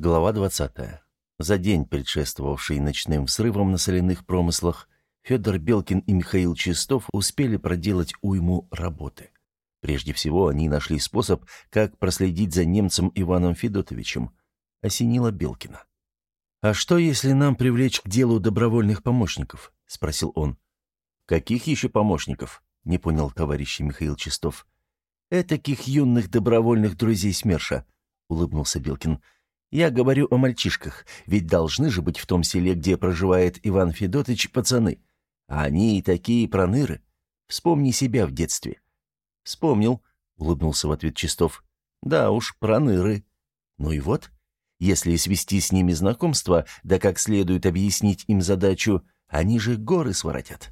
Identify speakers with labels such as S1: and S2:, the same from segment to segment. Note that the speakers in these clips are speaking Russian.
S1: Глава 20. За день, предшествовавший ночным взрывам на соляных промыслах, Федор Белкин и Михаил Чистов успели проделать уйму работы. Прежде всего, они нашли способ, как проследить за немцем Иваном Федотовичем. Осенило Белкина. «А что, если нам привлечь к делу добровольных помощников?» — спросил он. «Каких еще помощников?» — не понял товарищ Михаил Чистов. «Этаких юных добровольных друзей СМЕРШа», — улыбнулся. «Белкин». Я говорю о мальчишках, ведь должны же быть в том селе, где проживает Иван Федотович, пацаны. А они и такие проныры. Вспомни себя в детстве». «Вспомнил», — улыбнулся в ответ Чистов. «Да уж, проныры. Ну и вот, если свести с ними знакомство, да как следует объяснить им задачу, они же горы своротят.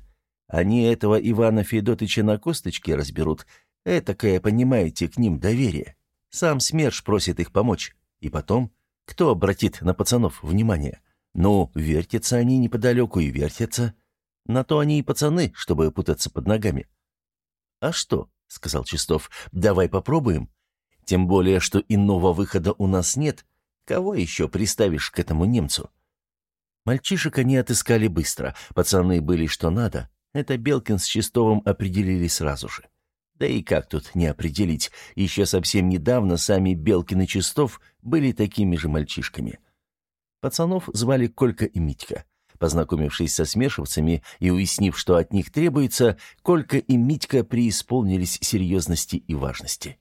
S1: Они этого Ивана Федотыча на косточке разберут. Этакое, понимаете, к ним доверие. Сам СМЕРШ просит их помочь. И потом, кто обратит на пацанов внимание? Ну, вертятся они неподалеку и вертятся. На то они и пацаны, чтобы путаться под ногами. «А что?» — сказал Чистов. «Давай попробуем. Тем более, что иного выхода у нас нет. Кого еще приставишь к этому немцу?» Мальчишек они отыскали быстро. Пацаны были что надо. Это Белкин с Чистовым определили сразу же. Да и как тут не определить, еще совсем недавно сами Белкин и Чистов были такими же мальчишками. Пацанов звали Колька и Митька. Познакомившись со смешивцами и уяснив, что от них требуется, Колька и Митька преисполнились серьезности и важности.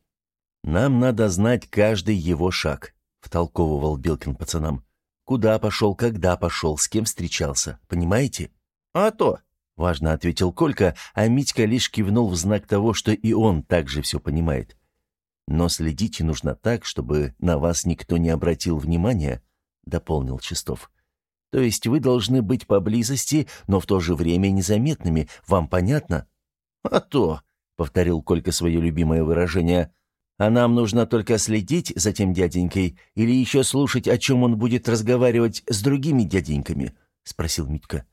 S1: «Нам надо знать каждый его шаг», — втолковывал Белкин пацанам. «Куда пошел, когда пошел, с кем встречался, понимаете?» «А то», — важно ответил Колька, а Митька лишь кивнул в знак того, что и он также все понимает. «Но следите нужно так, чтобы на вас никто не обратил внимания», — дополнил Чистов. «То есть вы должны быть поблизости, но в то же время незаметными. Вам понятно?» «А то», — повторил Колька свое любимое выражение, «а нам нужно только следить за тем дяденькой или еще слушать, о чем он будет разговаривать с другими дяденьками?» — спросил Митька.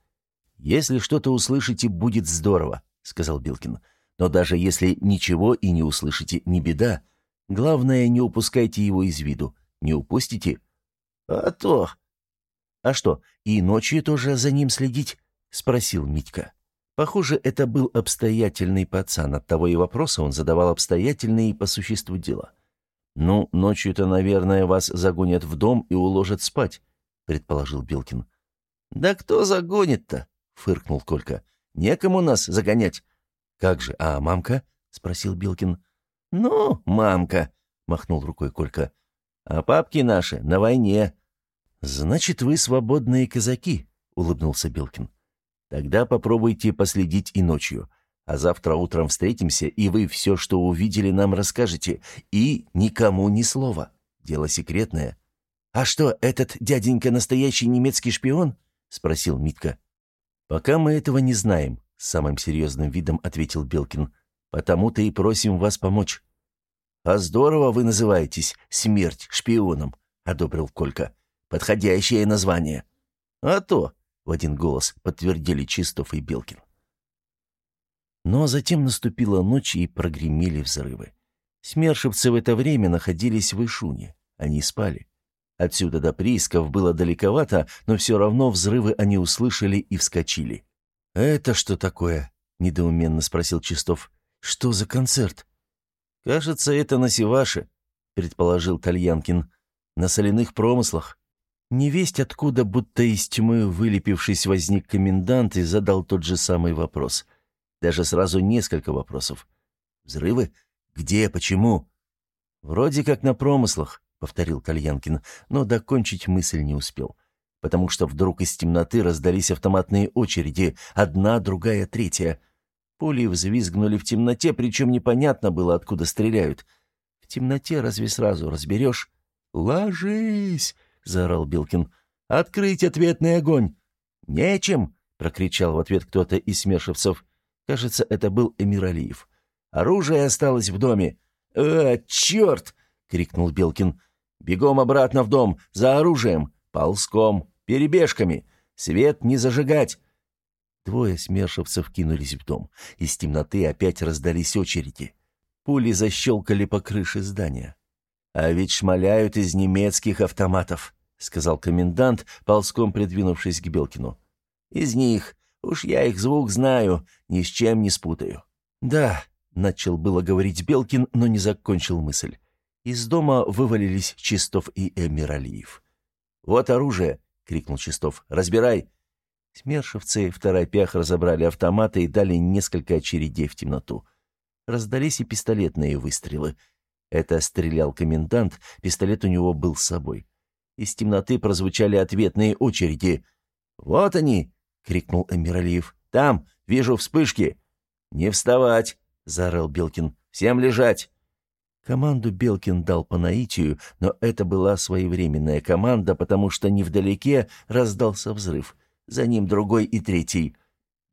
S1: «Если что-то услышите, будет здорово», — сказал Билкин. «Но даже если ничего и не услышите, не беда. Главное, не упускайте его из виду. Не упустите?» «А то...» «А что, и ночью тоже за ним следить?» — спросил Митька. Похоже, это был обстоятельный пацан, оттого и вопросы он задавал обстоятельные по существу дела. «Ну, ночью-то, наверное, вас загонят в дом и уложат спать», — предположил Билкин. «Да кто загонит-то?» — фыркнул Колька. «Некому нас загонять». «Как же, а мамка?» — спросил Билкин. «Ну, мамка», — махнул рукой Колька. «А папки наши на войне». «Значит, вы свободные казаки», — улыбнулся Билкин. «Тогда попробуйте последить и ночью. А завтра утром встретимся, и вы все, что увидели, нам расскажете. И никому ни слова. Дело секретное». «А что, этот дяденька настоящий немецкий шпион?» — спросил Митка. «Пока мы этого не знаем», — самым серьезным видом ответил Белкин. «Потому-то и просим вас помочь». «А здорово вы называетесь «Смерть шпионом», — одобрил Колька. «Подходящее название». «А то», — в один голос подтвердили Чистов и Белкин. Но затем наступила ночь и прогремели взрывы. Смершевцы в это время находились в Ишуне. Они спали. Отсюда до приисков было далековато, но все равно взрывы они услышали и вскочили. «Это что такое?» — недоуменно спросил Чистов. «Что за концерт?» «Кажется, это на Севаше», — предположил Тальянкин. «На соляных промыслах». Невесть откуда, будто из тьмы, вылепившись, возник комендант и задал тот же самый вопрос. Даже сразу несколько вопросов. «Взрывы? Где? Почему?» «Вроде как на промыслах повторил Кальянкин, но докончить мысль не успел, потому что вдруг из темноты раздались автоматные очереди, одна, другая, третья. Пули взвизгнули в темноте, причем непонятно было, откуда стреляют. В темноте разве сразу разберешь? «Ложись!» — заорал Билкин. «Открыть ответный огонь!» «Нечем!» — прокричал в ответ кто-то из смершевцев. Кажется, это был Эмир Алиев. «Оружие осталось в доме!» «А, черт!» — крикнул Белкин. Бегом обратно в дом, за оружием, ползком, перебежками. Свет не зажигать!» Двое смершевцев кинулись в дом. Из темноты опять раздались очереди. Пули защелкали по крыше здания. «А ведь шмаляют из немецких автоматов», сказал комендант, ползком придвинувшись к Белкину. «Из них. Уж я их звук знаю, ни с чем не спутаю». «Да», — начал было говорить Белкин, но не закончил мысль. Из дома вывалились Чистов и Эмиралиев. «Вот оружие!» — крикнул Чистов. «Разбирай!» Смершевцы в торопях разобрали автоматы и дали несколько очередей в темноту. Раздались и пистолетные выстрелы. Это стрелял комендант, пистолет у него был с собой. Из темноты прозвучали ответные очереди. «Вот они!» — крикнул Эмиралиев. «Там! Вижу вспышки!» «Не вставать!» — заорал Белкин. «Всем лежать!» Команду Белкин дал по наитию, но это была своевременная команда, потому что невдалеке раздался взрыв. За ним другой и третий.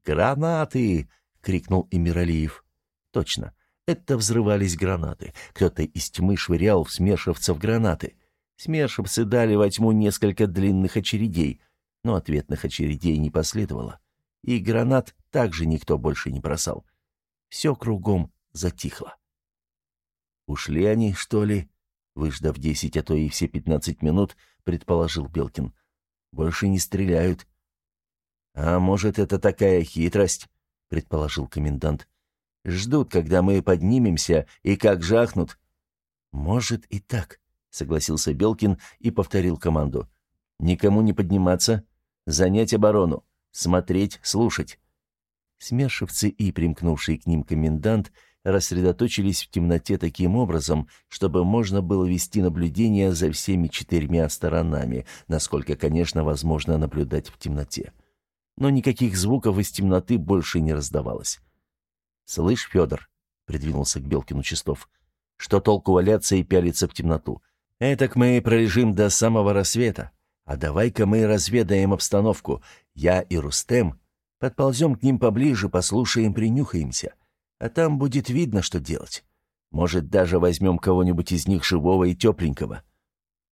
S1: «Гранаты!» — крикнул Эмиралиев. «Точно. Это взрывались гранаты. Кто-то из тьмы швырял в смершевцев гранаты. Смершевцы дали во тьму несколько длинных очередей, но ответных очередей не последовало. И гранат также никто больше не бросал. Все кругом затихло. «Ушли они, что ли?» Выждав десять, а то и все пятнадцать минут, предположил Белкин. «Больше не стреляют». «А может, это такая хитрость?» — предположил комендант. «Ждут, когда мы поднимемся, и как жахнут». «Может и так», — согласился Белкин и повторил команду. «Никому не подниматься, занять оборону, смотреть, слушать». Смершивцы и примкнувший к ним комендант — рассредоточились в темноте таким образом, чтобы можно было вести наблюдение за всеми четырьмя сторонами, насколько, конечно, возможно наблюдать в темноте. Но никаких звуков из темноты больше не раздавалось. «Слышь, Федор», — придвинулся к Белкину Чистов, — «что толку валяться и пялиться в темноту? Этак мы пролежим до самого рассвета. А давай-ка мы разведаем обстановку. Я и Рустем подползем к ним поближе, послушаем, принюхаемся. А там будет видно, что делать. Может, даже возьмем кого-нибудь из них живого и тепленького.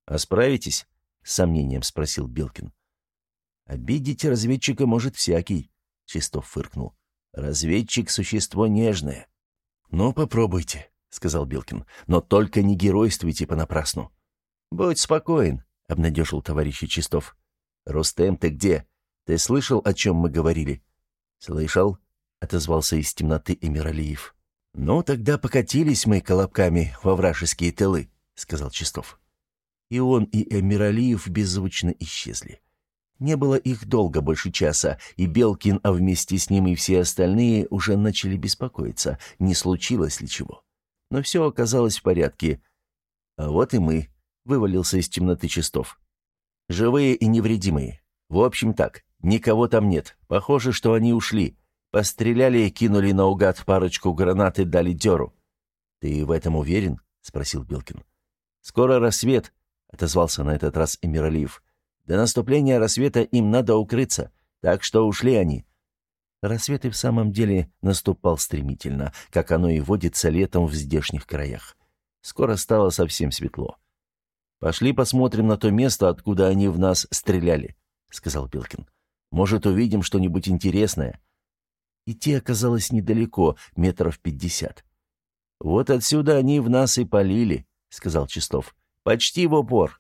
S1: А справитесь? С сомнением спросил Белкин. Обидеть разведчика может всякий, Чистов фыркнул. Разведчик — существо нежное. Ну, попробуйте, сказал Белкин. Но только не геройствуйте понапрасну. Будь спокоен, обнадежил товарищ Чистов. Рустем, ты где? Ты слышал, о чем мы говорили? Слышал, — отозвался из темноты Эмиралиев. «Ну, тогда покатились мы колобками во вражеские тылы», — сказал Чистов. И он, и Эмиралиев беззвучно исчезли. Не было их долго, больше часа, и Белкин, а вместе с ним и все остальные уже начали беспокоиться, не случилось ли чего. Но все оказалось в порядке. А вот и мы, — вывалился из темноты Чистов. Живые и невредимые. В общем так, никого там нет. Похоже, что они ушли. Постреляли кинули наугад парочку гранат и дали дёру. «Ты в этом уверен?» — спросил Белкин. «Скоро рассвет», — отозвался на этот раз Эмиралиев. «До наступления рассвета им надо укрыться, так что ушли они». Рассвет и в самом деле наступал стремительно, как оно и водится летом в здешних краях. Скоро стало совсем светло. «Пошли посмотрим на то место, откуда они в нас стреляли», — сказал Белкин. «Может, увидим что-нибудь интересное». Идти оказалось недалеко, метров пятьдесят. «Вот отсюда они в нас и полили», — сказал Чистов. «Почти в упор.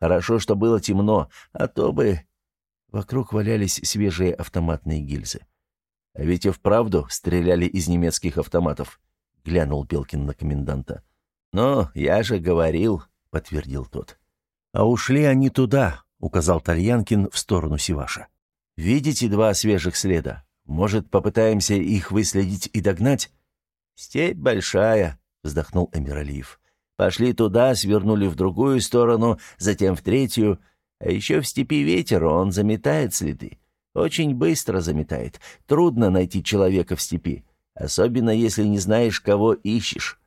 S1: Хорошо, что было темно, а то бы...» Вокруг валялись свежие автоматные гильзы. «А ведь и вправду стреляли из немецких автоматов», — глянул Белкин на коменданта. «Ну, я же говорил», — подтвердил тот. «А ушли они туда», — указал Тальянкин в сторону Сиваша. «Видите два свежих следа? Может, попытаемся их выследить и догнать?» «Степь большая», — вздохнул Эмиралиев. «Пошли туда, свернули в другую сторону, затем в третью. А еще в степи ветер, он заметает следы. Очень быстро заметает. Трудно найти человека в степи, особенно если не знаешь, кого ищешь».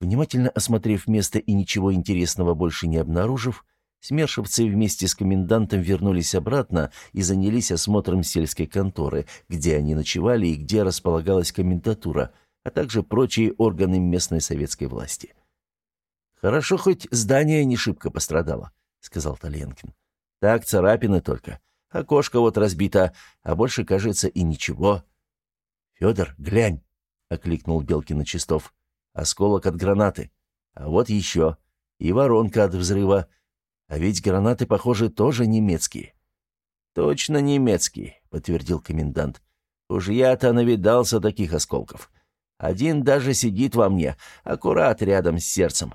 S1: Внимательно осмотрев место и ничего интересного больше не обнаружив, Смершевцы вместе с комендантом вернулись обратно и занялись осмотром сельской конторы, где они ночевали и где располагалась комендатура, а также прочие органы местной советской власти. «Хорошо, хоть здание не шибко пострадало», — сказал Толенкин. «Так, царапины только. Окошко вот разбито, а больше, кажется, и ничего». «Федор, глянь», — окликнул Белкина Чистов. «Осколок от гранаты. А вот еще. И воронка от взрыва». А ведь гранаты, похоже, тоже немецкие». «Точно немецкие», — подтвердил комендант. «Уж я-то навидался таких осколков. Один даже сидит во мне, аккурат рядом с сердцем».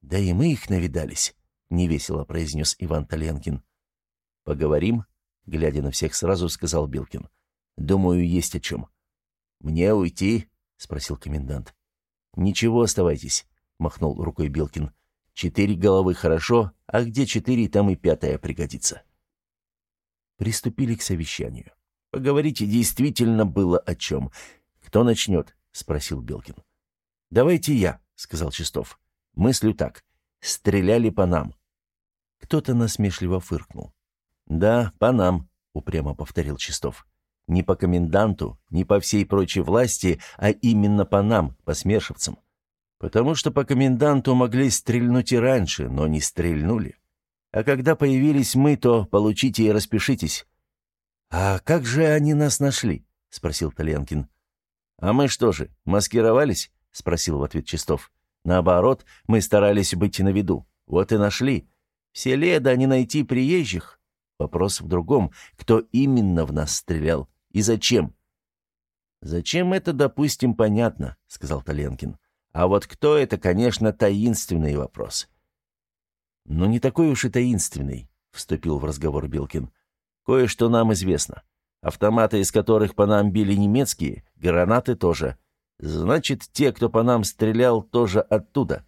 S1: «Да и мы их навидались», — невесело произнес Иван Толенкин. «Поговорим?» — глядя на всех сразу, сказал Билкин. «Думаю, есть о чем». «Мне уйти?» — спросил комендант. «Ничего, оставайтесь», — махнул рукой Билкин. «Четыре головы хорошо, а где четыре, там и пятая пригодится». Приступили к совещанию. Поговорить действительно было о чем. «Кто начнет?» — спросил Белкин. «Давайте я», — сказал Чистов. «Мыслю так. Стреляли по нам». Кто-то насмешливо фыркнул. «Да, по нам», — упрямо повторил Чистов. «Не по коменданту, не по всей прочей власти, а именно по нам, по смершевцам. Потому что по коменданту могли стрельнуть и раньше, но не стрельнули. А когда появились мы, то получите и распишитесь». «А как же они нас нашли?» — спросил Толенкин. «А мы что же, маскировались?» — спросил в ответ Чистов. «Наоборот, мы старались быть на виду. Вот и нашли. В селе да не найти приезжих. Вопрос в другом. Кто именно в нас стрелял и зачем?» «Зачем это, допустим, понятно», — сказал Толенкин. «А вот кто это, конечно, таинственный вопрос». «Но не такой уж и таинственный», — вступил в разговор Билкин. «Кое-что нам известно. Автоматы, из которых по нам били немецкие, гранаты тоже. Значит, те, кто по нам стрелял, тоже оттуда».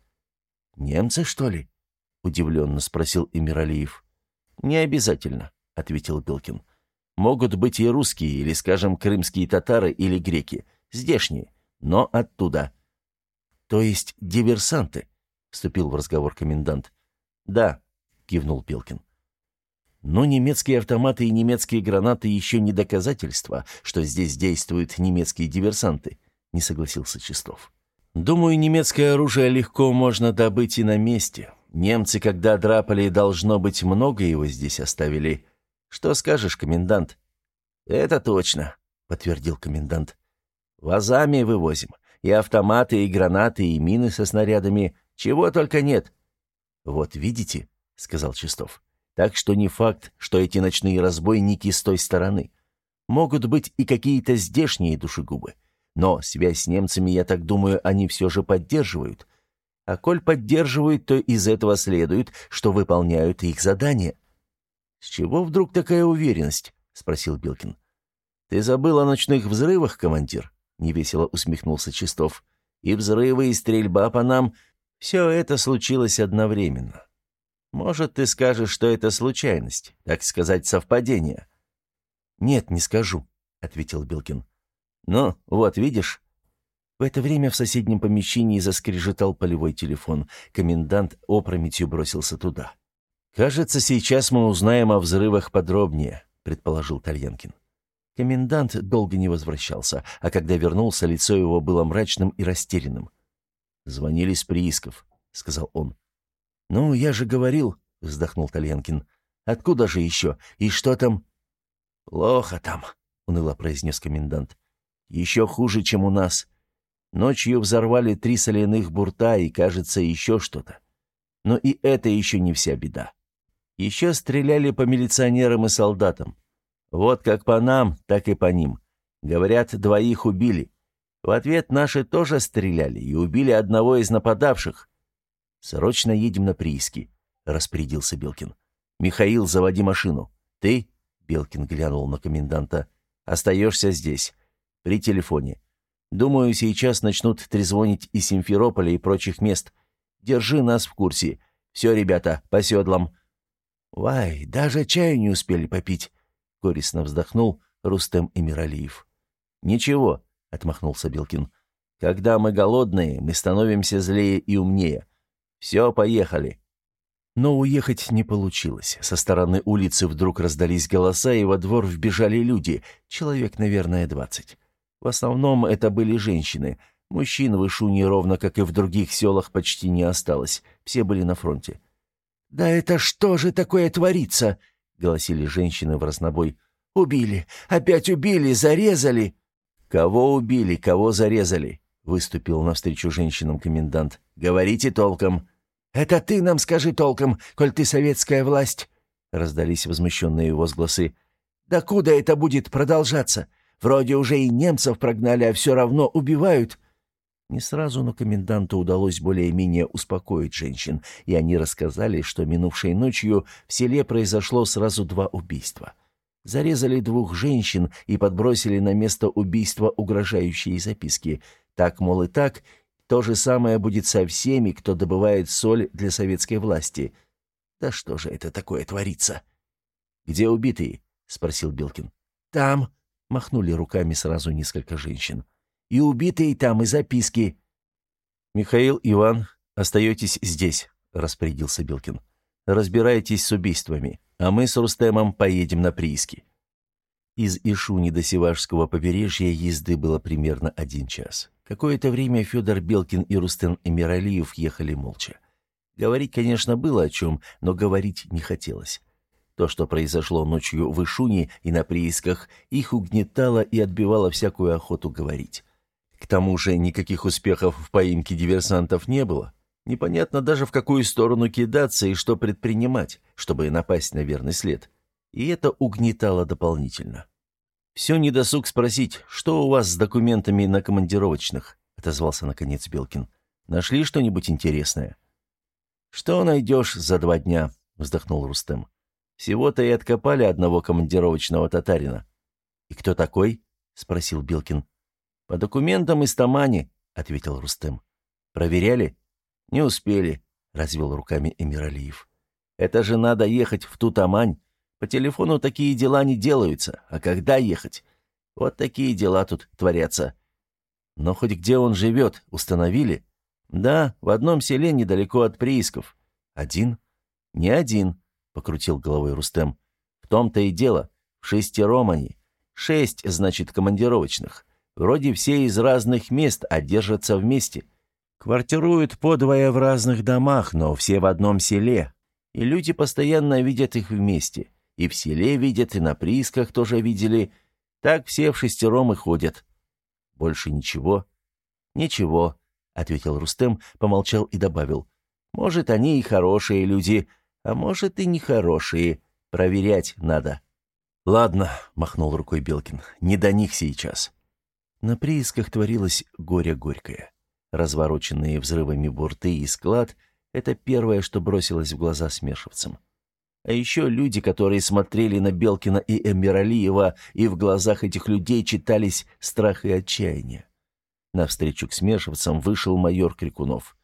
S1: «Немцы, что ли?» — удивленно спросил Эмиралиев. «Не обязательно», — ответил Билкин. «Могут быть и русские, или, скажем, крымские татары или греки. Здешние, но оттуда». «То есть диверсанты?» — вступил в разговор комендант. «Да», — кивнул Пелкин. «Но немецкие автоматы и немецкие гранаты еще не доказательство, что здесь действуют немецкие диверсанты», — не согласился Чистов. «Думаю, немецкое оружие легко можно добыть и на месте. Немцы, когда драпали, должно быть, много его здесь оставили. Что скажешь, комендант?» «Это точно», — подтвердил комендант. «Вазами вывозим. И автоматы, и гранаты, и мины со снарядами. Чего только нет. «Вот видите», — сказал Чистов. «Так что не факт, что эти ночные разбойники с той стороны. Могут быть и какие-то здешние душегубы. Но связь с немцами, я так думаю, они все же поддерживают. А коль поддерживают, то из этого следует, что выполняют их задания». «С чего вдруг такая уверенность?» — спросил Билкин. «Ты забыл о ночных взрывах, командир?» — невесело усмехнулся Чистов. «И взрывы, и стрельба по нам все это случилось одновременно. Может, ты скажешь, что это случайность, так сказать, совпадение?» «Нет, не скажу», — ответил Билкин. «Ну, вот видишь». В это время в соседнем помещении заскрежетал полевой телефон. Комендант опрометью бросился туда. «Кажется, сейчас мы узнаем о взрывах подробнее», — предположил Тальянкин. Комендант долго не возвращался, а когда вернулся, лицо его было мрачным и растерянным. «Звонили с приисков», — сказал он. «Ну, я же говорил», — вздохнул Тальянкин. «Откуда же еще? И что там?» «Плохо там», — уныло произнес комендант. «Еще хуже, чем у нас. Ночью взорвали три соляных бурта и, кажется, еще что-то. Но и это еще не вся беда. Еще стреляли по милиционерам и солдатам. Вот как по нам, так и по ним. Говорят, двоих убили. В ответ наши тоже стреляли и убили одного из нападавших. «Срочно едем на прииски», — распорядился Белкин. «Михаил, заводи машину. Ты?» — Белкин глянул на коменданта. «Остаешься здесь. При телефоне. Думаю, сейчас начнут трезвонить из Симферополя и прочих мест. Держи нас в курсе. Все, ребята, по седлам». «Вай, даже чаю не успели попить», — горестно вздохнул Рустем Эмиралиев. «Ничего», отмахнулся Белкин. «Когда мы голодные, мы становимся злее и умнее. Все, поехали». Но уехать не получилось. Со стороны улицы вдруг раздались голоса, и во двор вбежали люди, человек, наверное, двадцать. В основном это были женщины. Мужчин в Ишуне, ровно как и в других селах, почти не осталось. Все были на фронте. «Да это что же такое творится?» — голосили женщины в разнобой. «Убили! Опять убили! Зарезали!» «Кого убили, кого зарезали?» — выступил навстречу женщинам комендант. «Говорите толком».
S2: «Это ты нам скажи толком, коль ты советская власть!» Раздались возмущенные возгласы. «Да куда это будет продолжаться? Вроде уже и немцев прогнали, а все равно убивают!» Не сразу, но коменданту удалось более-менее успокоить женщин, и они рассказали, что минувшей ночью в селе произошло сразу два убийства. Зарезали двух женщин и подбросили на место убийства угрожающие записки. Так, мол, и так, то же самое будет со всеми, кто добывает соль для советской власти. Да что же это такое творится? «Где убитые?» — спросил Белкин. «Там», — махнули руками сразу несколько женщин. И убитые там, и записки».
S1: «Михаил, Иван, остаетесь здесь», — распорядился Белкин. «Разбирайтесь с убийствами, а мы с Рустемом поедем на прииски». Из Ишуни до Севашского побережья езды было примерно один час. Какое-то время Федор Белкин и Рустем Эмиралиев ехали молча. Говорить, конечно, было о чем, но говорить не хотелось. То, что произошло ночью в Ишуне и на приисках, их угнетало и отбивало всякую охоту говорить. К тому же никаких успехов в поимке диверсантов не было. Непонятно даже в какую сторону кидаться и что предпринимать, чтобы напасть на верный след. И это угнетало дополнительно. «Все недосуг спросить, что у вас с документами на командировочных?» — отозвался наконец Белкин. «Нашли что-нибудь интересное?» «Что найдешь за два дня?» — вздохнул Рустем. «Всего-то и откопали одного командировочного татарина». «И кто такой?» — спросил Белкин. «По документам из Тамани», — ответил Рустем. «Проверяли?» «Не успели», — развел руками Эмиралиев. «Это же надо ехать в ту Тамань. По телефону такие дела не делаются. А когда ехать? Вот такие дела тут творятся». «Но хоть где он живет, установили?» «Да, в одном селе недалеко от приисков». «Один?» «Не один», — покрутил головой Рустем. «В том-то и дело. В шестером они. Шесть, значит, командировочных. Вроде все из разных мест, а держатся вместе. Квартируют подвое в разных домах, но все в одном селе. И люди постоянно видят их вместе. И в селе видят, и на приисках тоже видели. Так все в шестером и ходят. Больше ничего? Ничего, — ответил Рустем, помолчал и добавил. Может, они и хорошие люди, а может, и нехорошие. Проверять надо. «Ладно», — махнул рукой Белкин, — «не до них сейчас. На приисках творилось горе горькое. Развороченные взрывами бурты и склад — это первое, что бросилось в глаза смершевцам. А еще люди, которые смотрели на Белкина и Эмиралиева, и в глазах этих людей читались страх и отчаяние. Навстречу к смершевцам вышел майор Крикунов.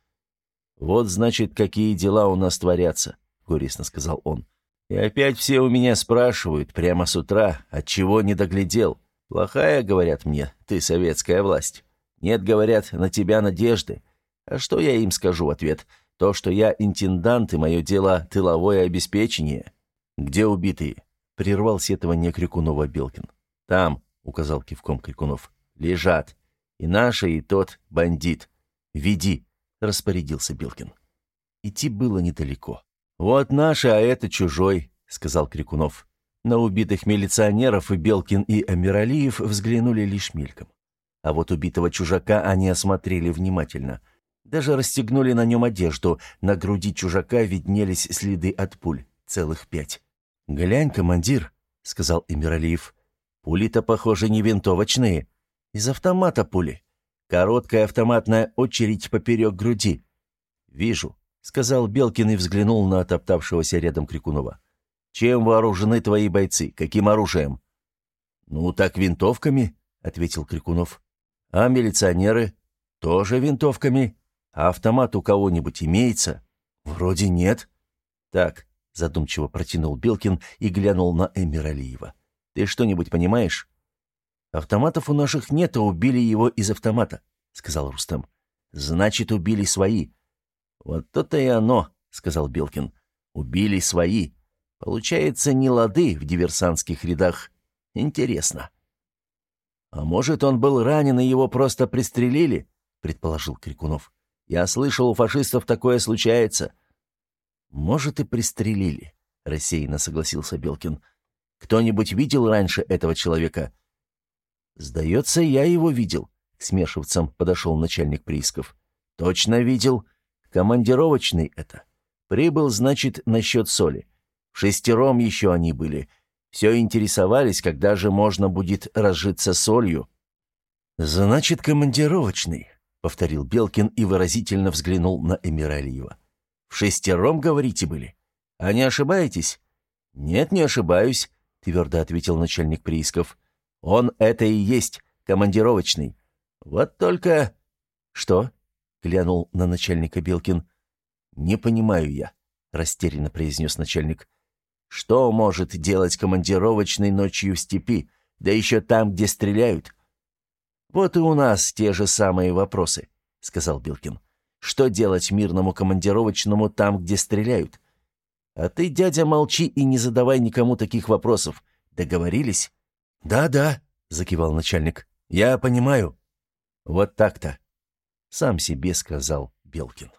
S1: «Вот, значит, какие дела у нас творятся», — горестно сказал он. «И опять все у меня спрашивают прямо с утра, от чего не доглядел. Плохая, говорят мне, ты советская власть. Нет, говорят, на тебя надежды. А что я им скажу в ответ? То, что я интендант, и мое дело — тыловое обеспечение. Где убитые? Прервал сетование Крикунова Белкин. Там, — указал кивком Крикунов, — лежат. И наши, и тот бандит. Веди, — распорядился Белкин. Идти было недалеко. «Вот наши, а это чужой», — сказал Крикунов. На убитых милиционеров и Белкин, и Амиралиев взглянули лишь мельком. А вот убитого чужака они осмотрели внимательно. Даже расстегнули на нем одежду. На груди чужака виднелись следы от пуль. Целых пять. «Глянь, командир», — сказал Эмиралиев. «Пули-то, похоже, не винтовочные. Из автомата пули. Короткая автоматная очередь поперек груди». «Вижу», — сказал Белкин и взглянул на отоптавшегося рядом Крикунова. Чем вооружены твои бойцы? Каким оружием?» «Ну, так винтовками», — ответил Крикунов. «А милиционеры?» «Тоже винтовками. А автомат у кого-нибудь имеется?» «Вроде нет». «Так», — задумчиво протянул Белкин и глянул на Эмиралиева. «Ты что-нибудь понимаешь?» «Автоматов у наших нет, а убили его из автомата», — сказал Рустам. «Значит, убили свои». «Вот то-то и оно», — сказал Белкин. «Убили свои. Получается, не лады в диверсантских рядах. Интересно. А может, он был ранен и его просто пристрелили? предположил Крикунов. Я слышал, у фашистов такое случается. Может, и пристрелили, рассеянно согласился Белкин. Кто-нибудь видел раньше этого человека? Сдается, я его видел. К смешивцам подошел начальник приисков. Точно видел. Командировочный это. Прибыл, значит, насчет соли. Шестером еще они были. Все интересовались, когда же можно будет разжиться солью. «Значит, командировочный», — повторил Белкин и выразительно взглянул на Эмиралиева. «В шестером, говорите, были? А не ошибаетесь?» «Нет, не ошибаюсь», — твердо ответил начальник приисков. «Он это и есть, командировочный. Вот только...» «Что?» — глянул на начальника Белкин. «Не понимаю я», — растерянно произнес начальник. «Что может делать командировочный ночью в степи, да еще там, где стреляют?» «Вот и у нас те же самые вопросы», — сказал Белкин. «Что делать мирному командировочному там, где стреляют? А ты, дядя, молчи и не задавай никому таких вопросов. Договорились?» «Да-да», — закивал начальник. «Я понимаю». «Вот так-то», — сам себе сказал Белкин.